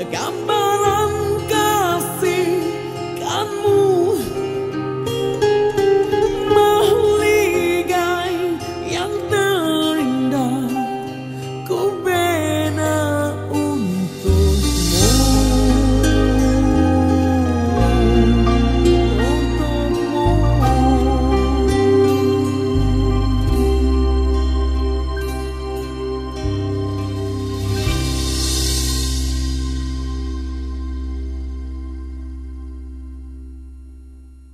The gum.